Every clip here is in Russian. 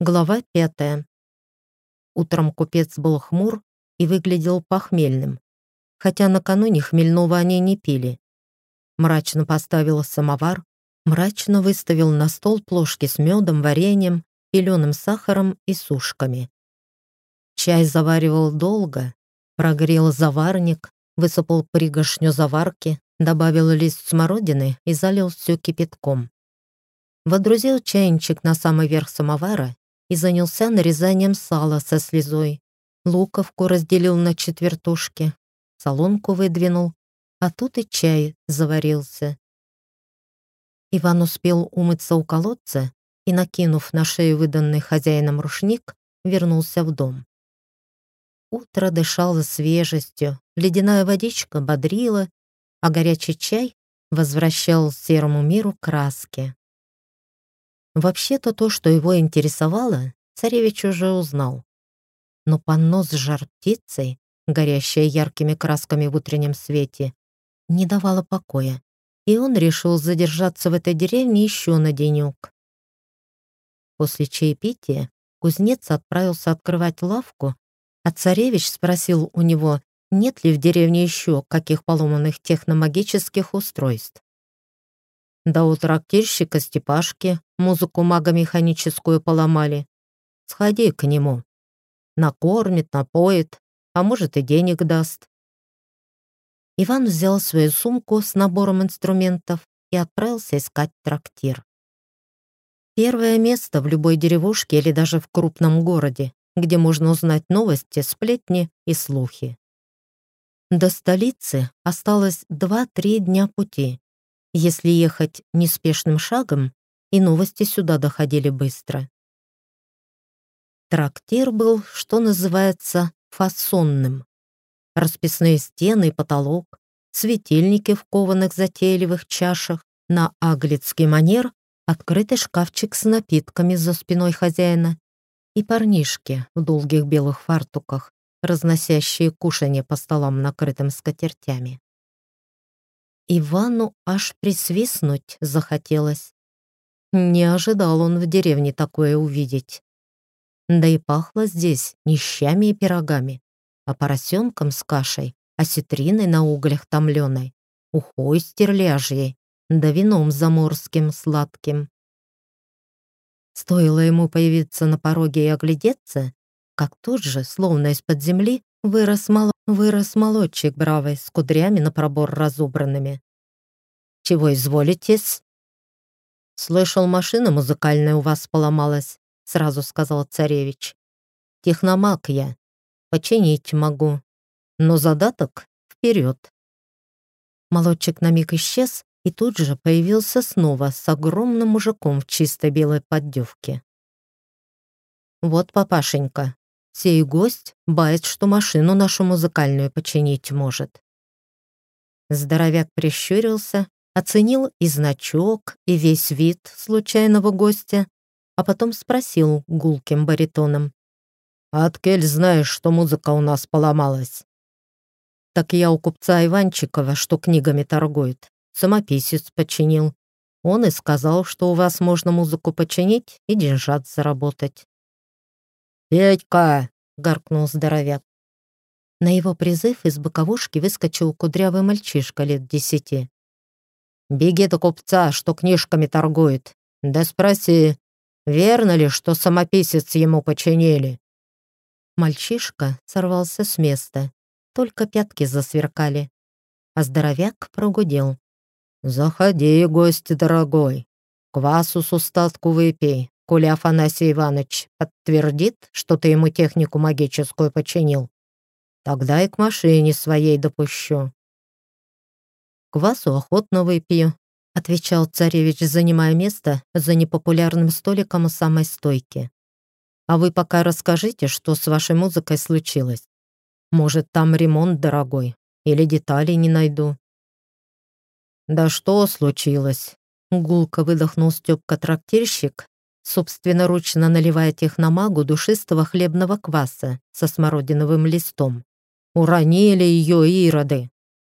Глава пятая. Утром купец был хмур и выглядел похмельным, хотя накануне хмельного они не пили. Мрачно поставил самовар, мрачно выставил на стол плошки с медом, вареньем, пеленым сахаром и сушками. Чай заваривал долго, прогрел заварник, высыпал пригоршню заварки, добавил лист смородины и залил все кипятком. Водрузил чайничек на самый верх самовара и занялся нарезанием сала со слезой. Луковку разделил на четвертушки, солонку выдвинул, а тут и чай заварился. Иван успел умыться у колодца и, накинув на шею выданный хозяином рушник, вернулся в дом. Утро дышало свежестью, ледяная водичка бодрила, а горячий чай возвращал серому миру краски. Вообще-то то, что его интересовало, царевич уже узнал. Но панно с жар-птицей, горящее яркими красками в утреннем свете, не давало покоя, и он решил задержаться в этой деревне еще на денек. После чаепития кузнец отправился открывать лавку, а царевич спросил у него, нет ли в деревне еще каких поломанных техномагических устройств. У трактирщика Степашки музыку магомеханическую поломали. Сходи к нему. Накормит, напоит, а может и денег даст. Иван взял свою сумку с набором инструментов и отправился искать трактир. Первое место в любой деревушке или даже в крупном городе, где можно узнать новости, сплетни и слухи. До столицы осталось 2-3 дня пути, если ехать неспешным шагом, и новости сюда доходили быстро. Трактир был, что называется, фасонным. Расписные стены и потолок, светильники в кованых затейливых чашах, на аглицкий манер открытый шкафчик с напитками за спиной хозяина и парнишки в долгих белых фартуках, разносящие кушанье по столам, накрытым скатертями. Ивану аж присвистнуть захотелось. Не ожидал он в деревне такое увидеть. Да и пахло здесь не щами и пирогами, а поросенком с кашей, осетриной на углях томленой, ухой стерляжьей, да вином заморским сладким. Стоило ему появиться на пороге и оглядеться, как тут же, словно из-под земли, вырос, мало... вырос молодчик бравый с кудрями на пробор разубранными. «Чего изволитесь?» «Слышал, машина музыкальная у вас поломалась», — сразу сказал царевич. «Техномаг я. Починить могу. Но задаток вперед». Молодчик на миг исчез и тут же появился снова с огромным мужиком в чистой белой поддевке. «Вот, папашенька, Сей гость бает, что машину нашу музыкальную починить может. Здоровяк прищурился, оценил и значок, и весь вид случайного гостя, а потом спросил гулким баритоном. «Откель знаешь, что музыка у нас поломалась?» «Так я у купца Иванчикова, что книгами торгует, самописец починил. Он и сказал, что у вас можно музыку починить и деньжат заработать». «Петька!» — гаркнул здоровяк. На его призыв из боковушки выскочил кудрявый мальчишка лет десяти. «Беги до купца, что книжками торгует. Да спроси, верно ли, что самописец ему починили?» Мальчишка сорвался с места, только пятки засверкали, а здоровяк прогудел. «Заходи, гость дорогой, квасу с устатку выпей, коли Афанасий Иванович подтвердит, что ты ему технику магическую починил, тогда и к машине своей допущу». «Квасу охотно выпью», — отвечал царевич, занимая место за непопулярным столиком у самой стойки. «А вы пока расскажите, что с вашей музыкой случилось. Может, там ремонт дорогой, или деталей не найду». «Да что случилось?» Гулко выдохнул Степка-трактирщик, собственноручно наливая техномагу душистого хлебного кваса со смородиновым листом. Уронили ее ироды.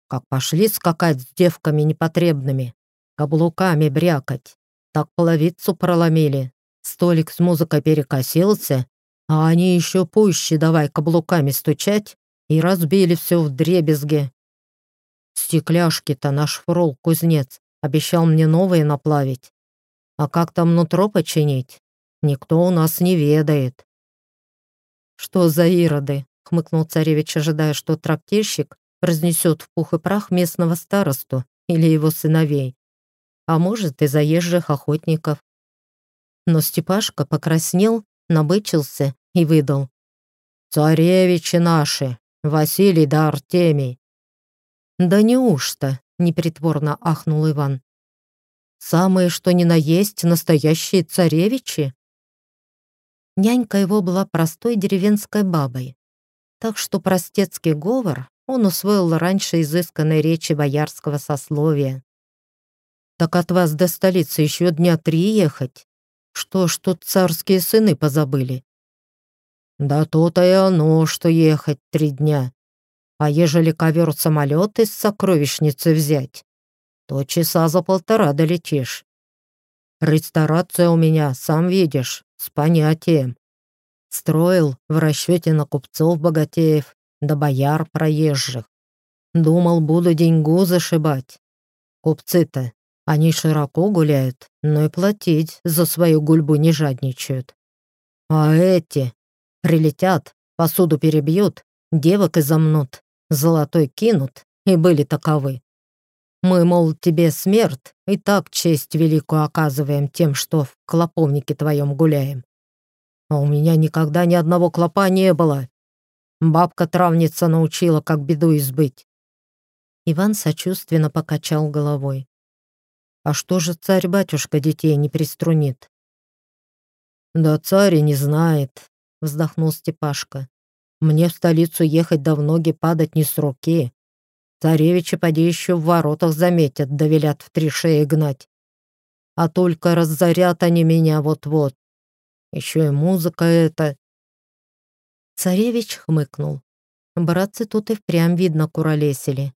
Как пошли скакать с девками непотребными, каблуками брякать, так половицу проломили, Столик с музыкой перекосился, а они еще пуще давай каблуками стучать и разбили все в дребезге. Стекляшки-то наш фрол-кузнец обещал мне новые наплавить. А как там нутро починить, никто у нас не ведает. «Что за ироды?» — хмыкнул царевич, ожидая, что трактирщик разнесет в пух и прах местного старосту или его сыновей, а может и заезжих охотников. Но Степашка покраснел, набычился и выдал. «Царевичи наши, Василий да Артемий». «Да неужто?» — непритворно ахнул Иван. «Самые, что ни на есть, настоящие царевичи?» Нянька его была простой деревенской бабой, так что простецкий говор он усвоил раньше изысканной речи боярского сословия. «Так от вас до столицы еще дня три ехать? Что ж тут царские сыны позабыли?» «Да то-то и оно, что ехать три дня. А ежели ковер-самолет из сокровищницы взять, то часа за полтора долетишь. Ресторация у меня, сам видишь, с понятием. Строил в расчете на купцов-богатеев да бояр проезжих. Думал, буду деньгу зашибать. Купцы-то, они широко гуляют, но и платить за свою гульбу не жадничают. А эти прилетят, посуду перебьют, девок изомнут, золотой кинут, и были таковы. Мы, мол, тебе смерть, и так честь великую оказываем тем, что в клоповнике твоем гуляем. А у меня никогда ни одного клопа не было. Бабка-травница научила, как беду избыть. Иван сочувственно покачал головой. А что же царь-батюшка детей не приструнит? Да царь и не знает, вздохнул Степашка. Мне в столицу ехать да в ноги падать не с руки. Царевичи поди еще в воротах заметят, да велят в три шеи гнать. А только разорят они меня вот-вот. Еще и музыка эта. Царевич хмыкнул. Братцы тут и впрямь видно куролесили.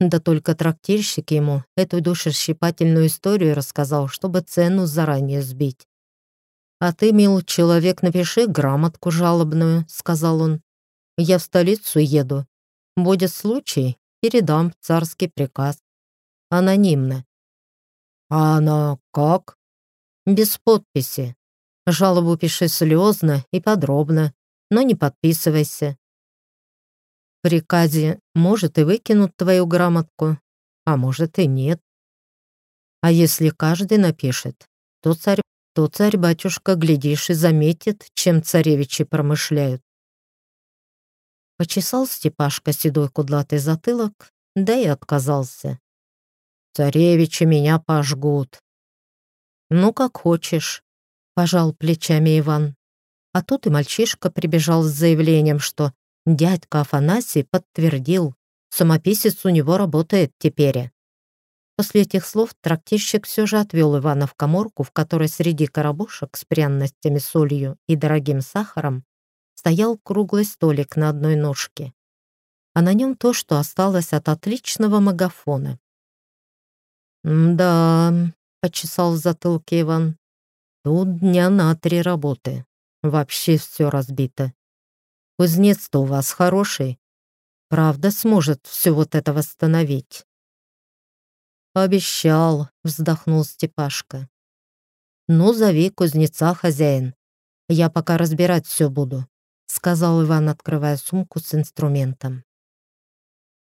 Да только трактирщик ему эту душесчипательную историю рассказал, чтобы цену заранее сбить. «А ты, мил человек, напиши грамотку жалобную», — сказал он. «Я в столицу еду. Будет случай, передам царский приказ. Анонимно». «А она как?» «Без подписи. Жалобу пиши слезно и подробно но не подписывайся. В приказе может и выкинут твою грамотку, а может и нет. А если каждый напишет, то царь, то царь-батюшка, глядишь, и заметит, чем царевичи промышляют. Почесал Степашка седой кудлатый затылок, да и отказался. Царевичи меня пожгут. Ну, как хочешь, пожал плечами Иван. А тут и мальчишка прибежал с заявлением, что дядька Афанасий подтвердил, самописец у него работает теперь. После этих слов трактирщик все же отвел Ивана в коморку, в которой среди коробушек с пряностями, солью и дорогим сахаром стоял круглый столик на одной ножке, а на нем то, что осталось от отличного магафона. «Да», — почесал в затылке Иван, — «тут дня на три работы. Вообще все разбито. Кузнец-то у вас хороший. Правда сможет все вот это восстановить?» «Обещал», — вздохнул Степашка. «Ну, зови кузнеца, хозяин. Я пока разбирать все буду», — сказал Иван, открывая сумку с инструментом.